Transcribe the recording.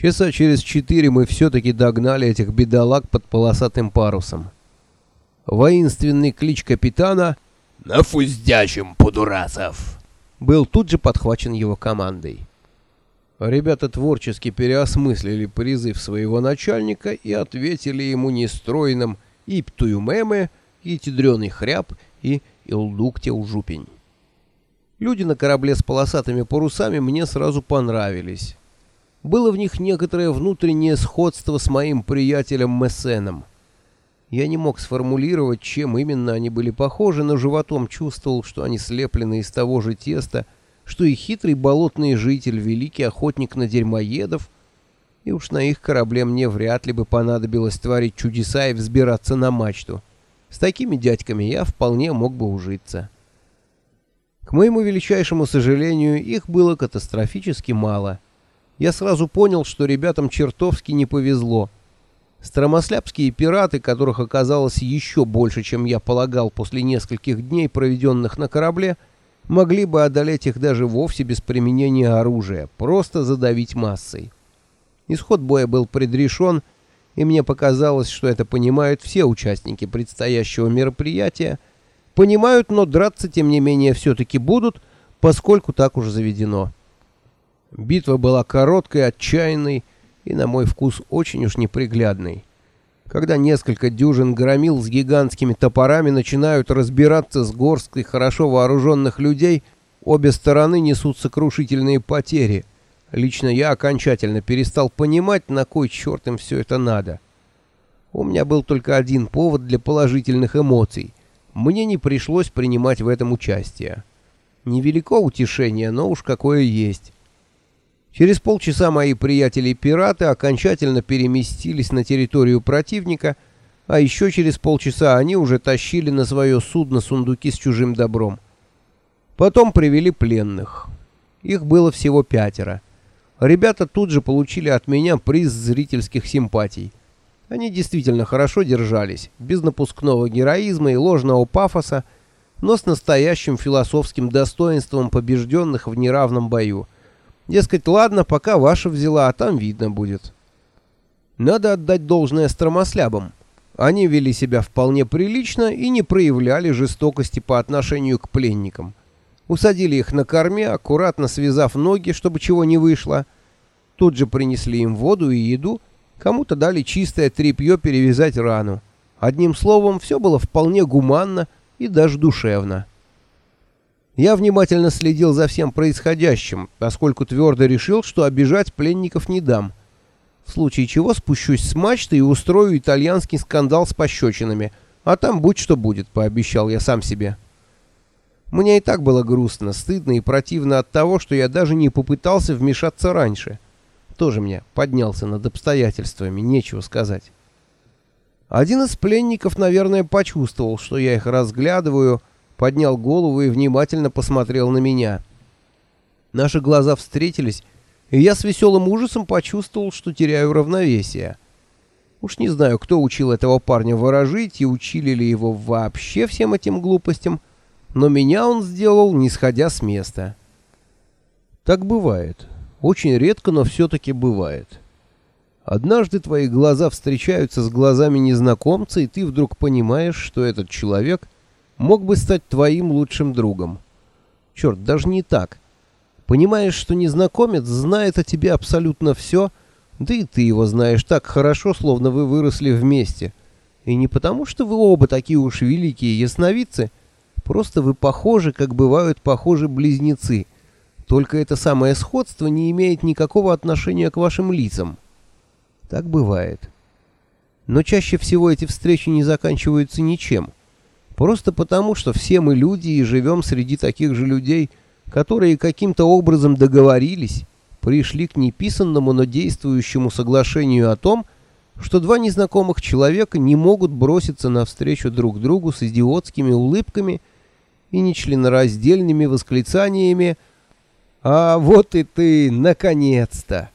Часа через четыре мы все-таки догнали этих бедолаг под полосатым парусом. Воинственный клич капитана «Нафуздячим, подурасов!» был тут же подхвачен его командой. Ребята творчески переосмыслили призыв своего начальника и ответили ему нестройным «Иптуюмеме», и «Тедреный хряб» и «Илдуктеужупень». Люди на корабле с полосатыми парусами мне сразу понравились. Было в них некоторое внутреннее сходство с моим приятелем Мессеном. Я не мог сформулировать, чем именно они были похожи, но животом чувствовал, что они слеплены из того же теста, что и хитрый болотный житель, великий охотник на дерьмоедов, и уж на их корабле мне вряд ли бы понадобилось творить чудеса и взбираться на мачту. С такими дядьками я вполне мог бы ужиться. К моему величайшему сожалению, их было катастрофически мало — я сразу понял, что ребятам чертовски не повезло. Стромослябские пираты, которых оказалось еще больше, чем я полагал после нескольких дней, проведенных на корабле, могли бы одолеть их даже вовсе без применения оружия, просто задавить массой. Исход боя был предрешен, и мне показалось, что это понимают все участники предстоящего мероприятия. Понимают, но драться, тем не менее, все-таки будут, поскольку так уж заведено. Битва была короткой, отчаянной и, на мой вкус, очень уж неприглядной. Когда несколько дюжин громил с гигантскими топорами начинают разбираться с горсткой хорошо вооруженных людей, обе стороны несут сокрушительные потери. Лично я окончательно перестал понимать, на кой черт им все это надо. У меня был только один повод для положительных эмоций. Мне не пришлось принимать в этом участие. Невелико утешение, но уж какое есть. Через полчаса мои приятели-пираты окончательно переместились на территорию противника, а еще через полчаса они уже тащили на свое судно сундуки с чужим добром. Потом привели пленных. Их было всего пятеро. Ребята тут же получили от меня приз зрительских симпатий. Они действительно хорошо держались, без напускного героизма и ложного пафоса, но с настоящим философским достоинством побежденных в неравном бою — Дескать, ладно, пока ваша взяла, а там видно будет. Надо отдать должное стромослябам. Они вели себя вполне прилично и не проявляли жестокости по отношению к пленникам. Усадили их на корме, аккуратно связав ноги, чтобы чего не вышло. Тут же принесли им воду и еду, кому-то дали чистое тряпье перевязать рану. Одним словом, все было вполне гуманно и даже душевно. Я внимательно следил за всем происходящим, поскольку твердо решил, что обижать пленников не дам. В случае чего спущусь с мачты и устрою итальянский скандал с пощечинами, а там будь что будет, пообещал я сам себе. Мне и так было грустно, стыдно и противно от того, что я даже не попытался вмешаться раньше. Тоже мне поднялся над обстоятельствами, нечего сказать. Один из пленников, наверное, почувствовал, что я их разглядываю, поднял голову и внимательно посмотрел на меня. Наши глаза встретились, и я с веселым ужасом почувствовал, что теряю равновесие. Уж не знаю, кто учил этого парня ворожить и учили ли его вообще всем этим глупостям, но меня он сделал, не сходя с места. Так бывает. Очень редко, но все-таки бывает. Однажды твои глаза встречаются с глазами незнакомца, и ты вдруг понимаешь, что этот человек — мог бы стать твоим лучшим другом. Черт, даже не так. Понимаешь, что незнакомец знает о тебе абсолютно все, да и ты его знаешь так хорошо, словно вы выросли вместе. И не потому, что вы оба такие уж великие ясновидцы, просто вы похожи, как бывают похожи близнецы. Только это самое сходство не имеет никакого отношения к вашим лицам. Так бывает. Но чаще всего эти встречи не заканчиваются ничем. Просто потому, что все мы люди и живем среди таких же людей, которые каким-то образом договорились, пришли к неписанному, но действующему соглашению о том, что два незнакомых человека не могут броситься навстречу друг другу с идиотскими улыбками и нечленораздельными восклицаниями «А вот и ты, наконец-то!»